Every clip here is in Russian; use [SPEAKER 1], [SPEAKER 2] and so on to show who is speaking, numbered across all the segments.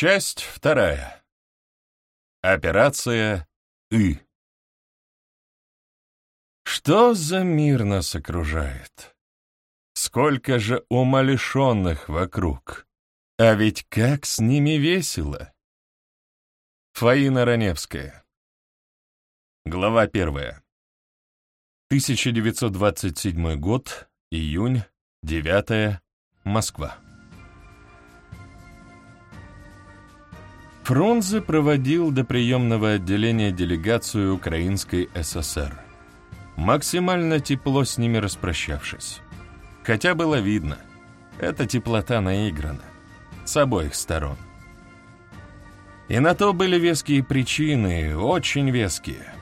[SPEAKER 1] Часть вторая. Операция «И». Что за мир нас окружает? Сколько же умалишенных вокруг! А ведь как с ними весело! Фаина Раневская. Глава первая. 1927 год, июнь, 9 Москва. Фрунзе проводил до приемного отделения делегацию Украинской ССР, максимально тепло с ними распрощавшись. Хотя было видно, эта теплота наиграна, с обоих сторон. И на то были веские причины, очень веские.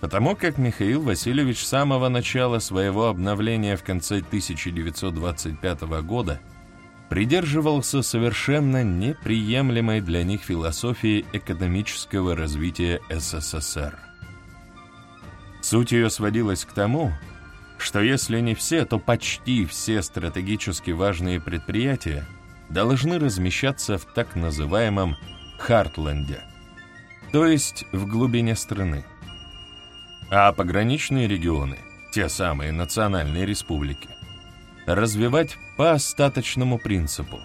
[SPEAKER 1] Потому как Михаил Васильевич с самого начала своего обновления в конце 1925 года придерживался совершенно неприемлемой для них философии экономического развития СССР. Суть ее сводилась к тому, что если не все, то почти все стратегически важные предприятия должны размещаться в так называемом «Хартленде», то есть в глубине страны. А пограничные регионы, те самые национальные республики, развивать по остаточному принципу.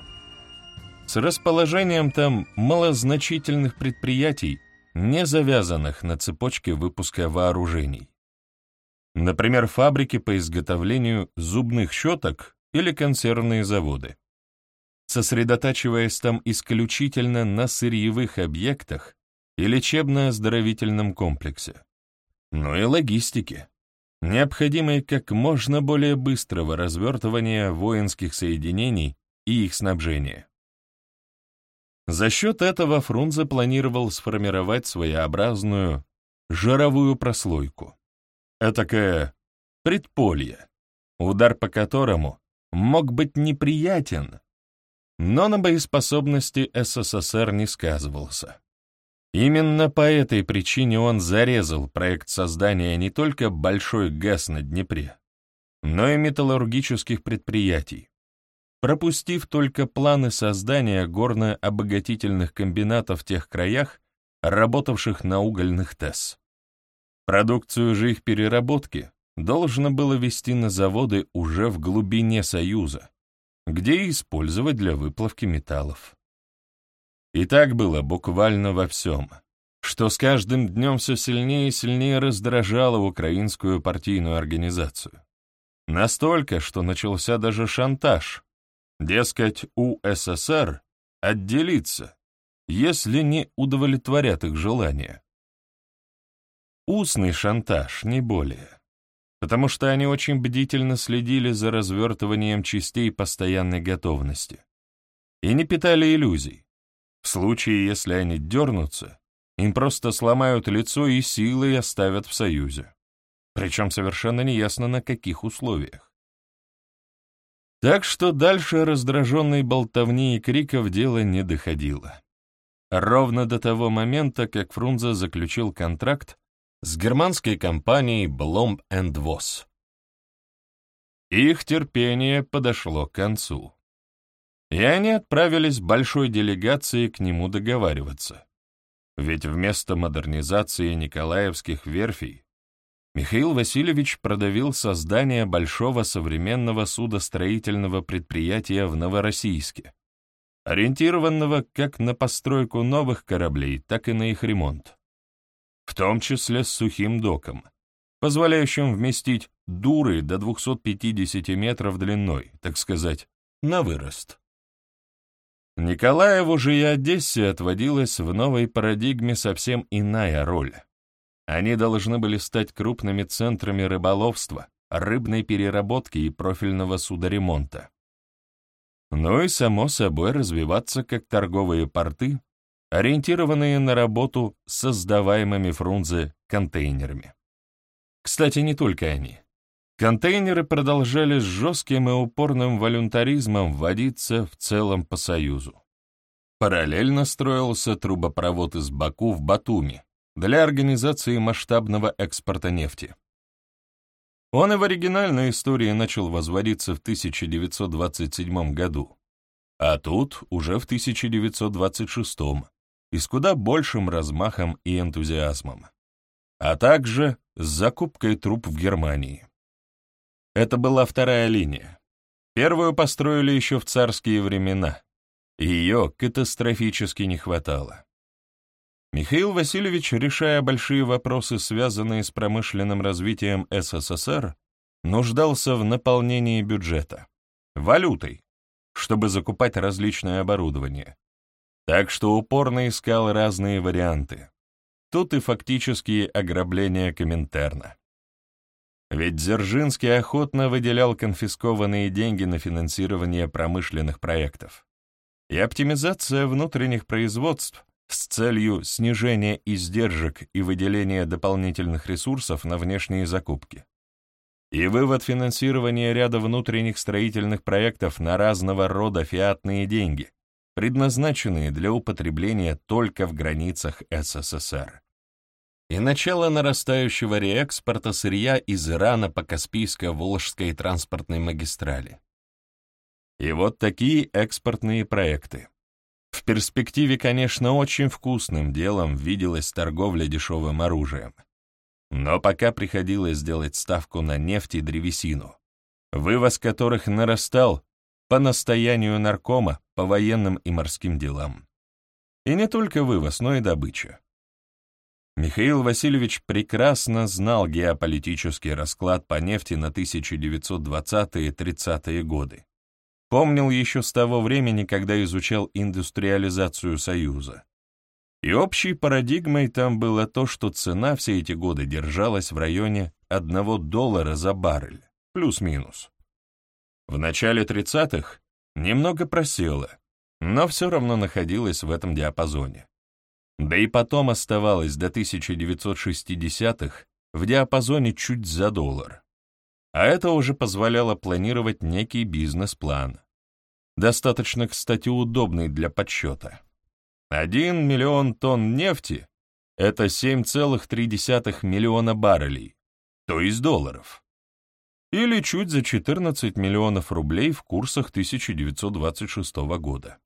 [SPEAKER 1] С расположением там малозначительных предприятий, не завязанных на цепочке выпуска вооружений. Например, фабрики по изготовлению зубных щеток или консервные заводы. Сосредотачиваясь там исключительно на сырьевых объектах и лечебно-оздоровительном комплексе. Но и логистике необходимой как можно более быстрого развертывания воинских соединений и их снабжения. За счет этого Фрунзе планировал сформировать своеобразную жировую прослойку. Этакое предполье, удар по которому мог быть неприятен, но на боеспособности СССР не сказывался. Именно по этой причине он зарезал проект создания не только большой ГЭС на Днепре, но и металлургических предприятий, пропустив только планы создания горно-обогатительных комбинатов в тех краях, работавших на угольных ТЭС. Продукцию же их переработки должно было вести на заводы уже в глубине Союза, где использовать для выплавки металлов. И так было буквально во всем, что с каждым днем все сильнее и сильнее раздражало украинскую партийную организацию. Настолько, что начался даже шантаж. Дескать, у СССР отделиться, если не удовлетворят их желания. Устный шантаж, не более. Потому что они очень бдительно следили за развертыванием частей постоянной готовности. И не питали иллюзий. В случае, если они дернутся, им просто сломают лицо и силой оставят в Союзе. Причем совершенно неясно, на каких условиях. Так что дальше раздраженной болтовни и криков дело не доходило. Ровно до того момента, как Фрунзе заключил контракт с германской компанией Blom Voss. Их терпение подошло к концу и они отправились большой делегацией к нему договариваться. Ведь вместо модернизации николаевских верфей Михаил Васильевич продавил создание большого современного судостроительного предприятия в Новороссийске, ориентированного как на постройку новых кораблей, так и на их ремонт, в том числе с сухим доком, позволяющим вместить дуры до 250 метров длиной, так сказать, на вырост. Николаеву же и Одессе отводилась в новой парадигме совсем иная роль. Они должны были стать крупными центрами рыболовства, рыбной переработки и профильного судоремонта. Ну и, само собой, развиваться как торговые порты, ориентированные на работу с создаваемыми Фрунзе контейнерами. Кстати, не только они. Контейнеры продолжали с жестким и упорным волюнтаризмом вводиться в целом по Союзу. Параллельно строился трубопровод из Баку в Батуми для организации масштабного экспорта нефти. Он и в оригинальной истории начал возводиться в 1927 году, А тут уже в 1926 и с куда большим размахом и энтузиазмом, а также с закупкой труб в Германии. Это была вторая линия. Первую построили еще в царские времена. Ее катастрофически не хватало. Михаил Васильевич, решая большие вопросы, связанные с промышленным развитием СССР, нуждался в наполнении бюджета, валютой, чтобы закупать различное оборудование. Так что упорно искал разные варианты. Тут и фактические ограбления Коминтерна. Ведь Дзержинский охотно выделял конфискованные деньги на финансирование промышленных проектов. И оптимизация внутренних производств с целью снижения издержек и выделения дополнительных ресурсов на внешние закупки. И вывод финансирования ряда внутренних строительных проектов на разного рода фиатные деньги, предназначенные для употребления только в границах СССР и начало нарастающего реэкспорта сырья из Ирана по Каспийско-Волжской транспортной магистрали. И вот такие экспортные проекты. В перспективе, конечно, очень вкусным делом виделась торговля дешевым оружием. Но пока приходилось делать ставку на нефть и древесину, вывоз которых нарастал по настоянию наркома по военным и морским делам. И не только вывоз, но и добыча. Михаил Васильевич прекрасно знал геополитический расклад по нефти на 1920-30-е годы. Помнил еще с того времени, когда изучал индустриализацию Союза. И общей парадигмой там было то, что цена все эти годы держалась в районе 1 доллара за баррель, плюс-минус. В начале 30-х немного просела, но все равно находилась в этом диапазоне. Да и потом оставалось до 1960-х в диапазоне чуть за доллар. А это уже позволяло планировать некий бизнес-план. Достаточно, кстати, удобный для подсчета. 1 миллион тонн нефти — это 7,3 миллиона баррелей, то есть долларов. Или чуть за 14 миллионов рублей в курсах 1926 года.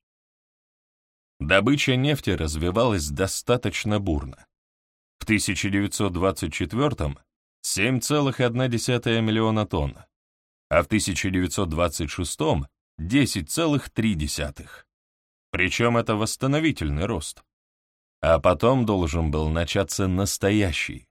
[SPEAKER 1] Добыча нефти развивалась достаточно бурно. В 1924-м 7,1 миллиона тонн, а в 1926-м 10,3. Причем это восстановительный рост. А потом должен был начаться настоящий.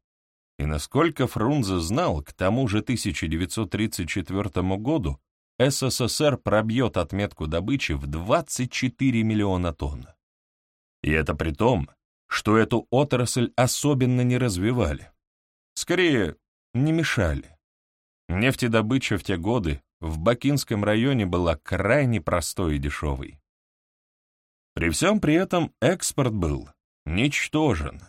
[SPEAKER 1] И насколько Фрунзе знал, к тому же 1934 году СССР пробьет отметку добычи в 24 миллиона тонн. И это при том, что эту отрасль особенно не развивали. Скорее, не мешали. Нефтедобыча в те годы в Бакинском районе была крайне простой и дешевой. При всем при этом экспорт был ничтожен.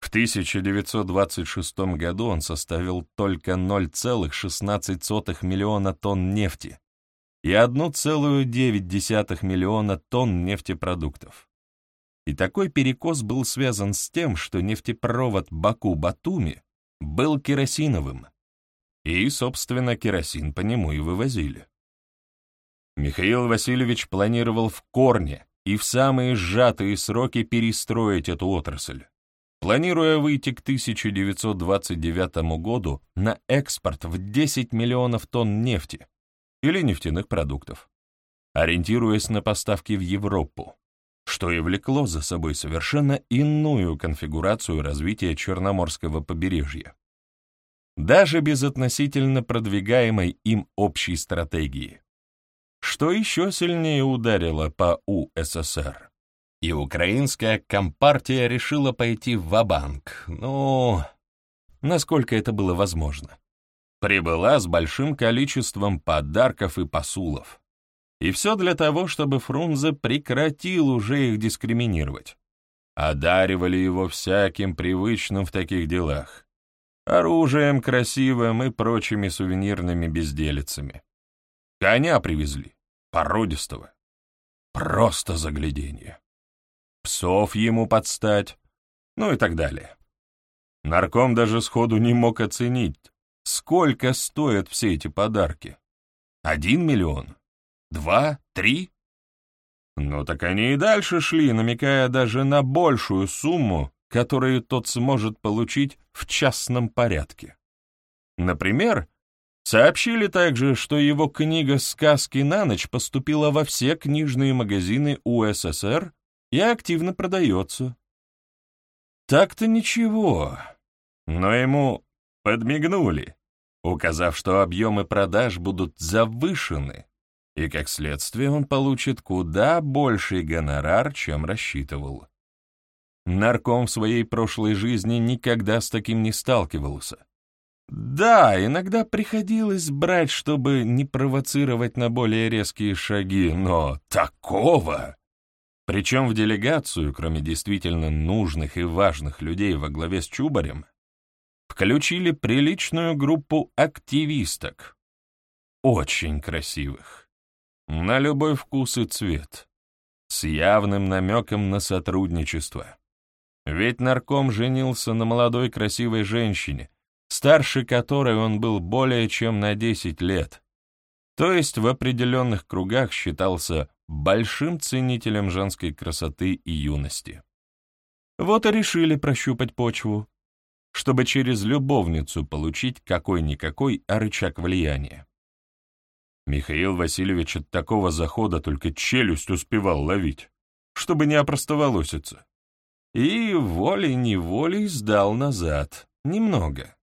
[SPEAKER 1] В 1926 году он составил только 0,16 миллиона тонн нефти и 1,9 миллиона тонн нефтепродуктов. И такой перекос был связан с тем, что нефтепровод Баку-Батуми был керосиновым, и, собственно, керосин по нему и вывозили. Михаил Васильевич планировал в корне и в самые сжатые сроки перестроить эту отрасль, планируя выйти к 1929 году на экспорт в 10 миллионов тонн нефти или нефтяных продуктов, ориентируясь на поставки в Европу что и влекло за собой совершенно иную конфигурацию развития Черноморского побережья. Даже без относительно продвигаемой им общей стратегии. Что еще сильнее ударило по УССР. И украинская компартия решила пойти в ва-банк, ну, насколько это было возможно. Прибыла с большим количеством подарков и посулов. И все для того, чтобы Фрунзе прекратил уже их дискриминировать. Одаривали его всяким привычным в таких делах. Оружием красивым и прочими сувенирными безделицами. Коня привезли, породистого. Просто загляденье. Псов ему подстать, ну и так далее. Нарком даже сходу не мог оценить, сколько стоят все эти подарки. Один миллион? Два? Три? Ну так они и дальше шли, намекая даже на большую сумму, которую тот сможет получить в частном порядке. Например, сообщили также, что его книга «Сказки на ночь» поступила во все книжные магазины УССР и активно продается. Так-то ничего, но ему подмигнули, указав, что объемы продаж будут завышены, и, как следствие, он получит куда больший гонорар, чем рассчитывал. Нарком в своей прошлой жизни никогда с таким не сталкивался. Да, иногда приходилось брать, чтобы не провоцировать на более резкие шаги, но такого! Причем в делегацию, кроме действительно нужных и важных людей во главе с Чубарем, включили приличную группу активисток. Очень красивых. На любой вкус и цвет. С явным намеком на сотрудничество. Ведь нарком женился на молодой красивой женщине, старше которой он был более чем на 10 лет. То есть в определенных кругах считался большим ценителем женской красоты и юности. Вот и решили прощупать почву чтобы через любовницу получить какой-никакой рычаг влияния. Михаил Васильевич от такого захода только челюсть успевал ловить, чтобы не опростоволоситься. И волей-неволей сдал назад, немного.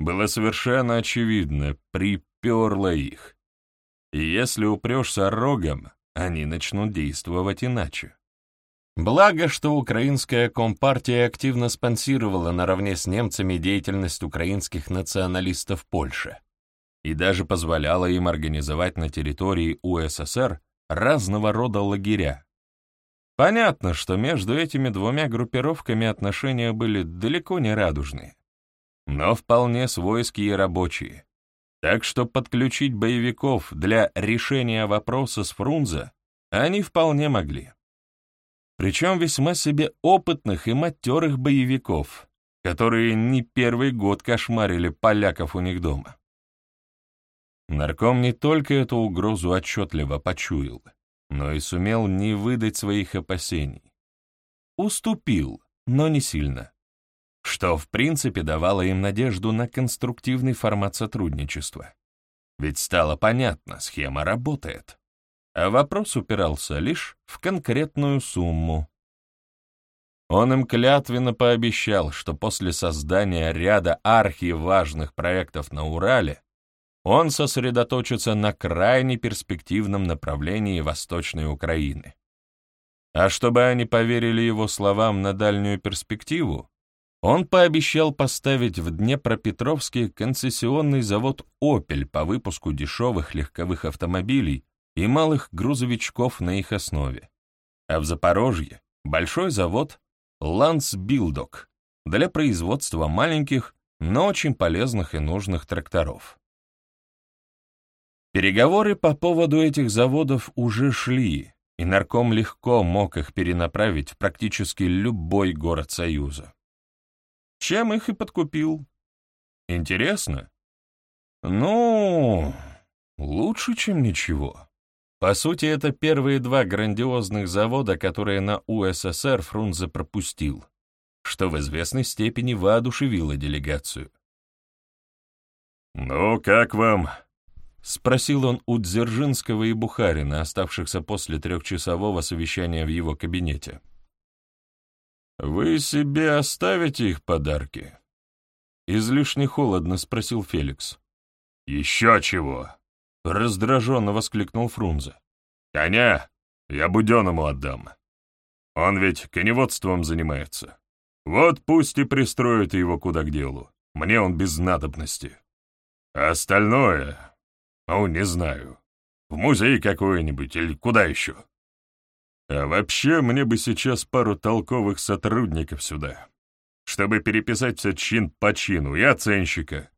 [SPEAKER 1] Было совершенно очевидно, приперло их. И если упрешься рогом, они начнут действовать иначе. Благо, что украинская компартия активно спонсировала наравне с немцами деятельность украинских националистов в Польше и даже позволяла им организовать на территории УССР разного рода лагеря. Понятно, что между этими двумя группировками отношения были далеко не радужные, но вполне свойские рабочие. Так что подключить боевиков для решения вопроса с Фрунзе они вполне могли причем весьма себе опытных и матерых боевиков, которые не первый год кошмарили поляков у них дома. Нарком не только эту угрозу отчетливо почуял, но и сумел не выдать своих опасений. Уступил, но не сильно, что в принципе давало им надежду на конструктивный формат сотрудничества. Ведь стало понятно, схема работает а вопрос упирался лишь в конкретную сумму. Он им клятвенно пообещал, что после создания ряда архиважных проектов на Урале он сосредоточится на крайне перспективном направлении Восточной Украины. А чтобы они поверили его словам на дальнюю перспективу, он пообещал поставить в Днепропетровске концессионный завод «Опель» по выпуску дешевых легковых автомобилей и малых грузовичков на их основе, а в Запорожье — большой завод «Лансбилдок» для производства маленьких, но очень полезных и нужных тракторов. Переговоры по поводу этих заводов уже шли, и нарком легко мог их перенаправить в практически любой город Союза. Чем их и подкупил. Интересно? Ну, лучше, чем ничего. По сути, это первые два грандиозных завода, которые на УССР Фрунзе пропустил, что в известной степени воодушевило делегацию. «Ну, как вам?» — спросил он у Дзержинского и Бухарина, оставшихся после трехчасового совещания в его кабинете. «Вы себе оставите их подарки?» Излишне холодно спросил Феликс. «Еще чего!» Раздраженно воскликнул Фрунзе. «Коня я Буденному отдам. Он ведь коневодством занимается. Вот пусть и пристроит его куда к делу. Мне он без надобности. А остальное, ну, не знаю, в музей какой-нибудь или куда еще. А вообще, мне бы сейчас пару толковых сотрудников сюда, чтобы переписать все чин по чину и оценщика.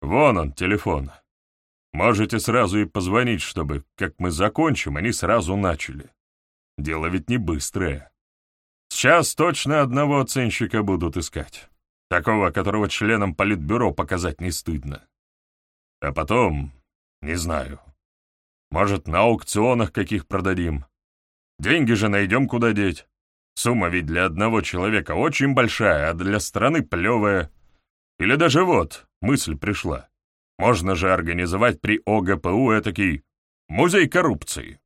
[SPEAKER 1] Вон он, телефон. Можете сразу и позвонить, чтобы, как мы закончим, они сразу начали. Дело ведь не быстрое. Сейчас точно одного оценщика будут искать. Такого, которого членам политбюро показать не стыдно. А потом, не знаю, может, на аукционах каких продадим. Деньги же найдем куда деть. Сумма ведь для одного человека очень большая, а для страны плевая. Или даже вот, мысль пришла. Можно же организовать при ОГПУ этакий музей коррупции,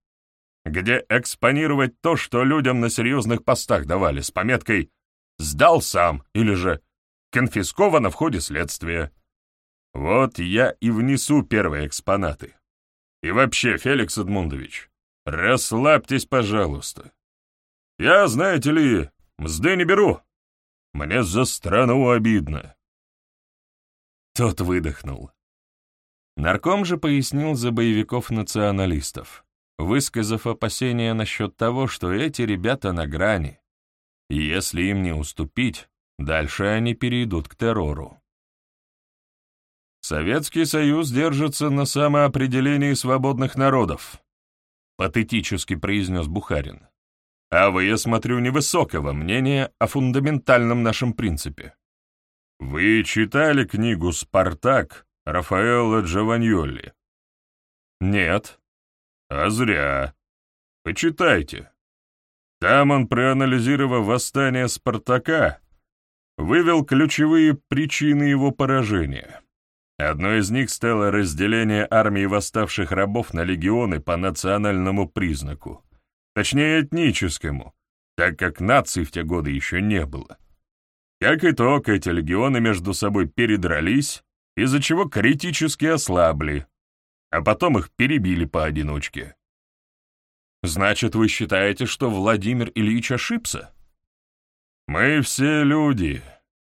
[SPEAKER 1] где экспонировать то, что людям на серьезных постах давали, с пометкой «сдал сам» или же «конфисковано в ходе следствия». Вот я и внесу первые экспонаты. И вообще, Феликс Эдмундович, расслабьтесь, пожалуйста. Я, знаете ли, мзды не беру. Мне за страну обидно. Тот выдохнул. Нарком же пояснил за боевиков-националистов, высказав опасения насчет того, что эти ребята на грани, и если им не уступить, дальше они перейдут к террору. Советский Союз держится на самоопределении свободных народов, патетически произнес Бухарин. А вы, я смотрю, невысокого мнения о фундаментальном нашем принципе. Вы читали книгу «Спартак» Рафаэлло Джованьолли? Нет. А зря. Почитайте. Там он, проанализировав восстание Спартака, вывел ключевые причины его поражения. Одной из них стало разделение армии восставших рабов на легионы по национальному признаку, точнее этническому, так как наций в те годы еще не было. Как итог, эти легионы между собой передрались, из-за чего критически ослабли, а потом их перебили поодиночке. Значит, вы считаете, что Владимир Ильич ошибся? Мы все люди,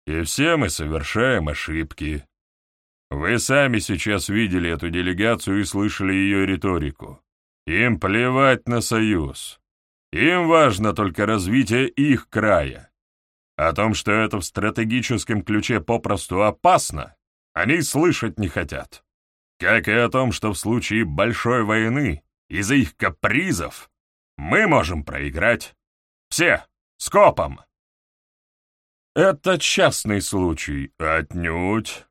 [SPEAKER 1] и все мы совершаем ошибки. Вы сами сейчас видели эту делегацию и слышали ее риторику. Им плевать на союз. Им важно только развитие их края. О том, что это в стратегическом ключе попросту опасно, они слышать не хотят. Как и о том, что в случае большой войны из-за их капризов мы можем проиграть. Все, скопом. Это частный случай, отнюдь.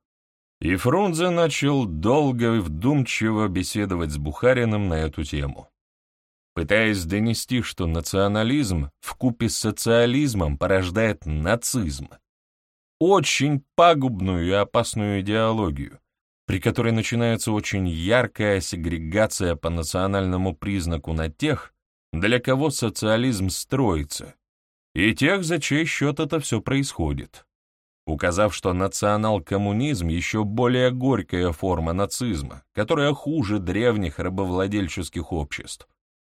[SPEAKER 1] И Фрунзе начал долго и вдумчиво беседовать с Бухариным на эту тему, пытаясь донести, что национализм вкупе с социализмом порождает нацизм, очень пагубную и опасную идеологию, при которой начинается очень яркая сегрегация по национальному признаку на тех, для кого социализм строится, и тех, за чей счет это все происходит указав, что национал-коммунизм еще более горькая форма нацизма, которая хуже древних рабовладельческих обществ,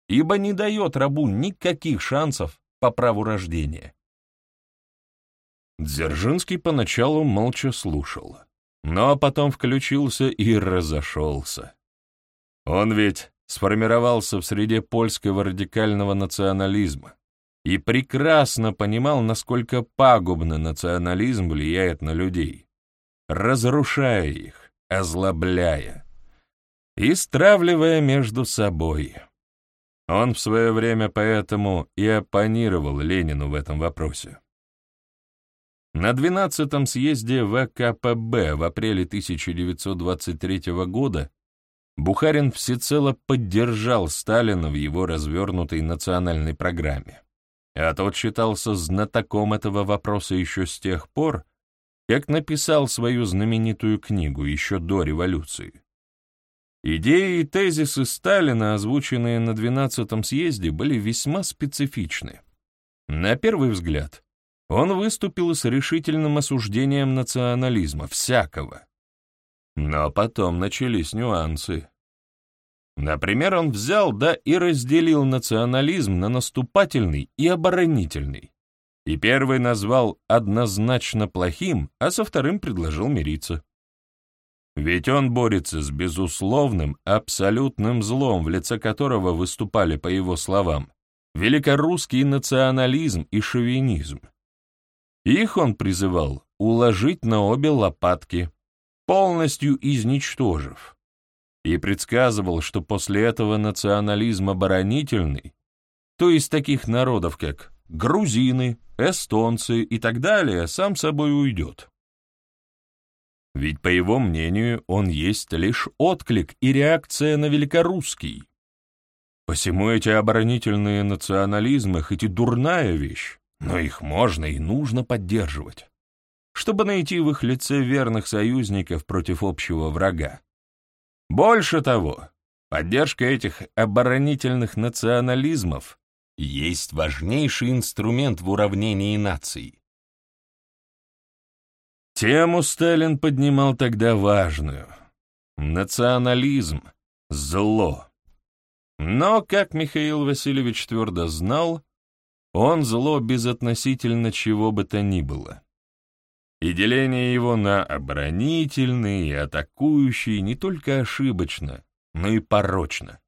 [SPEAKER 1] ибо не дает рабу никаких шансов по праву рождения. Дзержинский поначалу молча слушал, но потом включился и разошелся. Он ведь сформировался в среде польского радикального национализма, и прекрасно понимал, насколько пагубно национализм влияет на людей, разрушая их, озлобляя и стравливая между собой. Он в свое время поэтому и оппонировал Ленину в этом вопросе. На 12-м съезде ВКПБ в апреле 1923 года Бухарин всецело поддержал Сталина в его развернутой национальной программе а тот считался знатоком этого вопроса еще с тех пор, как написал свою знаменитую книгу еще до революции. Идеи и тезисы Сталина, озвученные на 12-м съезде, были весьма специфичны. На первый взгляд, он выступил с решительным осуждением национализма, всякого. Но потом начались нюансы. Например, он взял да и разделил национализм на наступательный и оборонительный. И первый назвал однозначно плохим, а со вторым предложил мириться. Ведь он борется с безусловным, абсолютным злом, в лице которого выступали, по его словам, великорусский национализм и шовинизм. Их он призывал уложить на обе лопатки, полностью изничтожив и предсказывал, что после этого национализм оборонительный, то есть таких народов, как грузины, эстонцы и так далее, сам собой уйдет. Ведь, по его мнению, он есть лишь отклик и реакция на великорусский. Посему эти оборонительные национализмы хоть и дурная вещь, но их можно и нужно поддерживать, чтобы найти в их лице верных союзников против общего врага. Больше того, поддержка этих оборонительных национализмов есть важнейший инструмент в уравнении наций. Тему Сталин поднимал тогда важную. Национализм — зло. Но, как Михаил Васильевич твердо знал, он зло безотносительно чего бы то ни было. И деление его на оборонительный и атакующий не только ошибочно, но и порочно.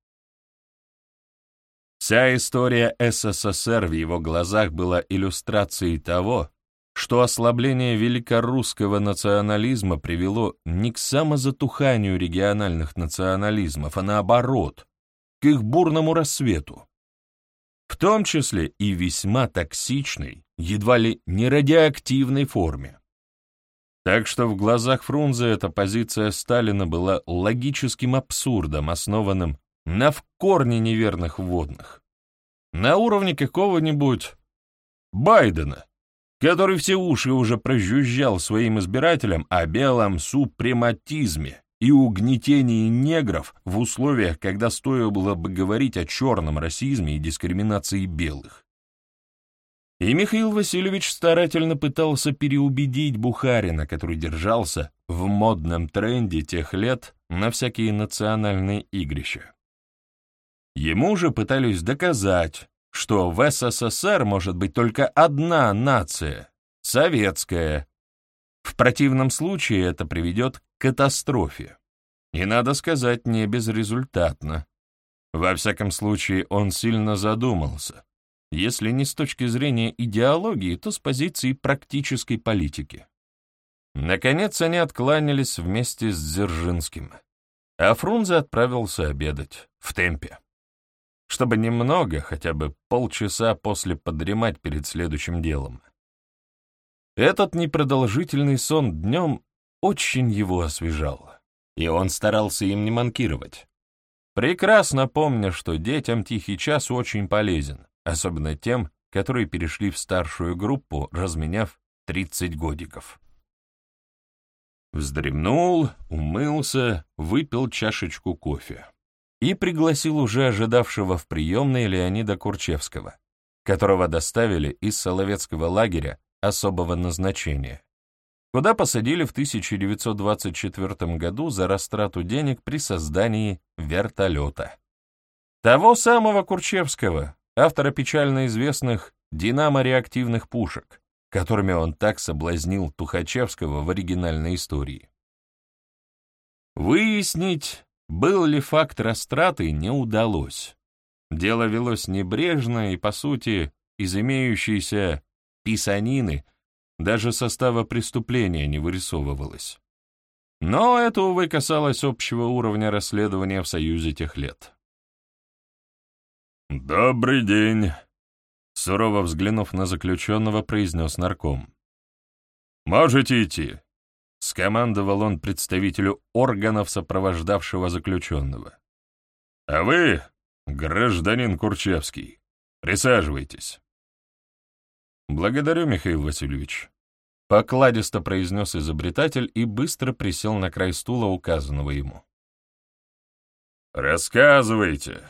[SPEAKER 1] Вся история СССР в его глазах была иллюстрацией того, что ослабление великорусского национализма привело не к самозатуханию региональных национализмов, а наоборот, к их бурному рассвету в том числе и весьма токсичной, едва ли не радиоактивной форме. Так что в глазах Фрунзе эта позиция Сталина была логическим абсурдом, основанным на в корне неверных вводных. На уровне какого-нибудь Байдена, который все уши уже прожужжал своим избирателям о белом супрематизме и угнетении негров в условиях, когда стоило бы говорить о черном расизме и дискриминации белых. И Михаил Васильевич старательно пытался переубедить Бухарина, который держался в модном тренде тех лет на всякие национальные игрища. Ему же пытались доказать, что в СССР может быть только одна нация — советская. В противном случае это приведет катастрофе. И, надо сказать, не безрезультатно. Во всяком случае, он сильно задумался, если не с точки зрения идеологии, то с позиции практической политики. Наконец они откланялись вместе с Дзержинским, а Фрунзе отправился обедать в темпе, чтобы немного, хотя бы полчаса после подремать перед следующим делом. Этот непродолжительный сон днем очень его освежал, и он старался им не манкировать. Прекрасно помня, что детям тихий час очень полезен, особенно тем, которые перешли в старшую группу, разменяв 30 годиков. Вздремнул, умылся, выпил чашечку кофе и пригласил уже ожидавшего в приемной Леонида Курчевского, которого доставили из Соловецкого лагеря особого назначения, куда посадили в 1924 году за растрату денег при создании вертолета. Того самого Курчевского, автора печально известных динамо-реактивных пушек, которыми он так соблазнил Тухачевского в оригинальной истории. Выяснить, был ли факт растраты, не удалось. Дело велось небрежно и, по сути, из имеющейся писанины даже состава преступления не вырисовывалось. Но это, увы, касалось общего уровня расследования в Союзе тех лет. «Добрый день», — сурово взглянув на заключенного, произнес нарком. «Можете идти», — скомандовал он представителю органов, сопровождавшего заключенного. «А вы, гражданин Курчевский, присаживайтесь». «Благодарю, Михаил Васильевич», — покладисто произнес изобретатель и быстро присел на край стула, указанного ему. «Рассказывайте,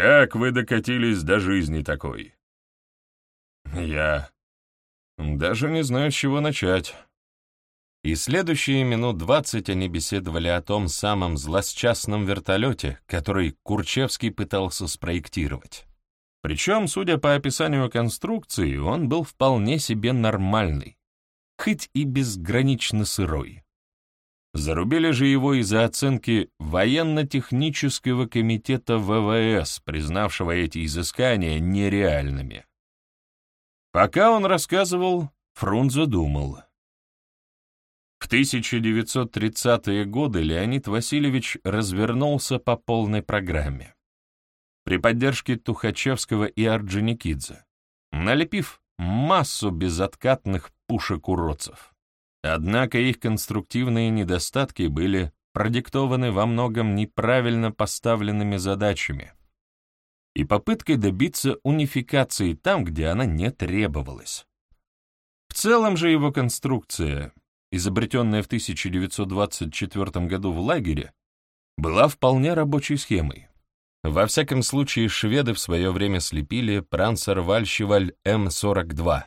[SPEAKER 1] как вы докатились до жизни такой?» «Я даже не знаю, с чего начать». И следующие минут двадцать они беседовали о том самом злосчастном вертолете, который Курчевский пытался спроектировать. Причем, судя по описанию конструкции, он был вполне себе нормальный, хоть и безгранично сырой. Зарубили же его из-за оценки военно-технического комитета ВВС, признавшего эти изыскания нереальными. Пока он рассказывал, Фрунзе думал. В 1930-е годы Леонид Васильевич развернулся по полной программе при поддержке Тухачевского и Орджоникидзе, налепив массу безоткатных пушек-уродцев. Однако их конструктивные недостатки были продиктованы во многом неправильно поставленными задачами. и попыткой добиться унификации там, где она не требовалась. В целом же его конструкция, изобретенная в 1924 году в лагере, была вполне рабочей схемой. Во всяком случае, шведы в свое время слепили Пранцер-Вальщеваль М-42,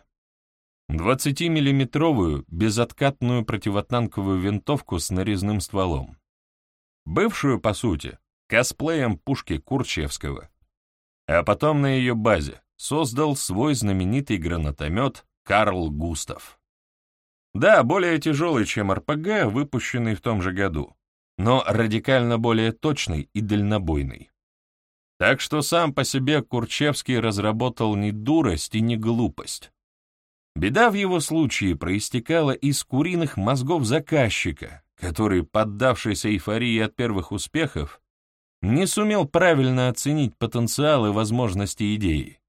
[SPEAKER 1] 20-миллиметровую безоткатную противотанковую винтовку с нарезным стволом, бывшую, по сути, косплеем пушки Курчевского, а потом на ее базе создал свой знаменитый гранатомет Карл Густав. Да, более тяжелый, чем РПГ, выпущенный в том же году, но радикально более точный и дальнобойный. Так что сам по себе Курчевский разработал не дурость и не глупость. Беда в его случае проистекала из куриных мозгов заказчика, который, поддавшийся эйфории от первых успехов, не сумел правильно оценить потенциал и возможности идеи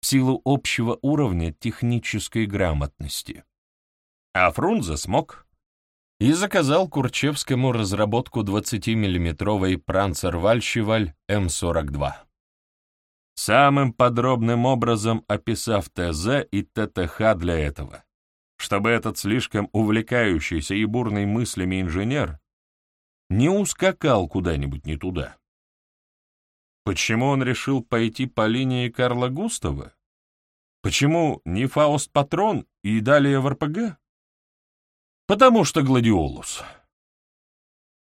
[SPEAKER 1] в силу общего уровня технической грамотности. А Фрунзе смог и заказал Курчевскому разработку 20-миллиметровой Пранцервальщеваль М-42. Самым подробным образом описав ТЗ и ТТХ для этого, чтобы этот слишком увлекающийся и бурный мыслями инженер не ускакал куда-нибудь не туда. Почему он решил пойти по линии Карла Густава? Почему не Фауст Патрон и далее в РПГ? Потому что Гладиолус.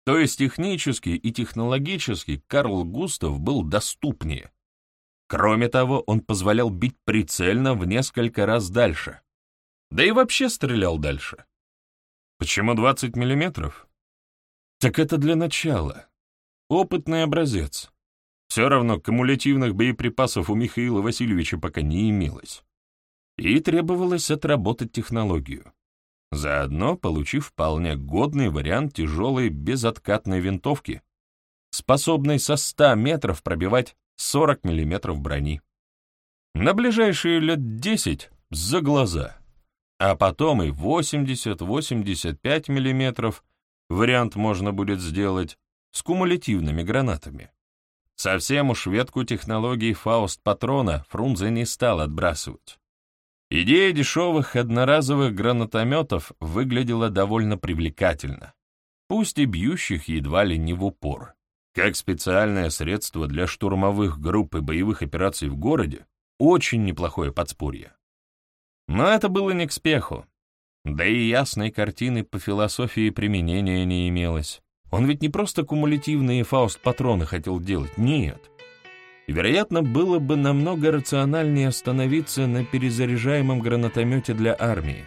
[SPEAKER 1] То есть технически и технологически Карл Густав был доступнее. Кроме того, он позволял бить прицельно в несколько раз дальше. Да и вообще стрелял дальше. Почему 20 миллиметров? Так это для начала. Опытный образец. Все равно кумулятивных боеприпасов у Михаила Васильевича пока не имелось. И требовалось отработать технологию, заодно получив вполне годный вариант тяжелой безоткатной винтовки, способной со 100 метров пробивать 40 миллиметров брони. На ближайшие лет 10 за глаза, а потом и 80-85 миллиметров вариант можно будет сделать с кумулятивными гранатами. Совсем уж ветку технологий Фауст-патрона Фрунзе не стал отбрасывать. Идея дешевых одноразовых гранатометов выглядела довольно привлекательно, пусть и бьющих едва ли не в упор. Как специальное средство для штурмовых групп и боевых операций в городе, очень неплохое подспорье. Но это было не к спеху. Да и ясной картины по философии применения не имелось. Он ведь не просто кумулятивные фауст-патроны хотел делать, нет. вероятно, было бы намного рациональнее остановиться на перезаряжаемом гранатомете для армии.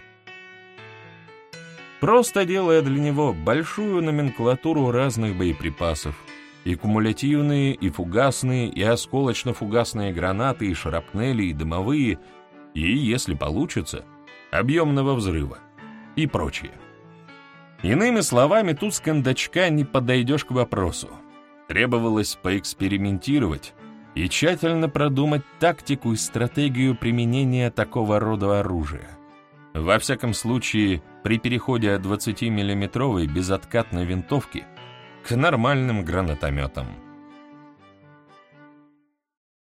[SPEAKER 1] Просто делая для него большую номенклатуру разных боеприпасов, и кумулятивные, и фугасные, и осколочно-фугасные гранаты, и шрапнели, и дымовые, и, если получится, объемного взрыва, и прочее. Иными словами, тут с кондачка не подойдешь к вопросу. Требовалось поэкспериментировать и тщательно продумать тактику и стратегию применения такого рода оружия. Во всяком случае, при переходе от 20-миллиметровой безоткатной винтовки к нормальным гранатометам.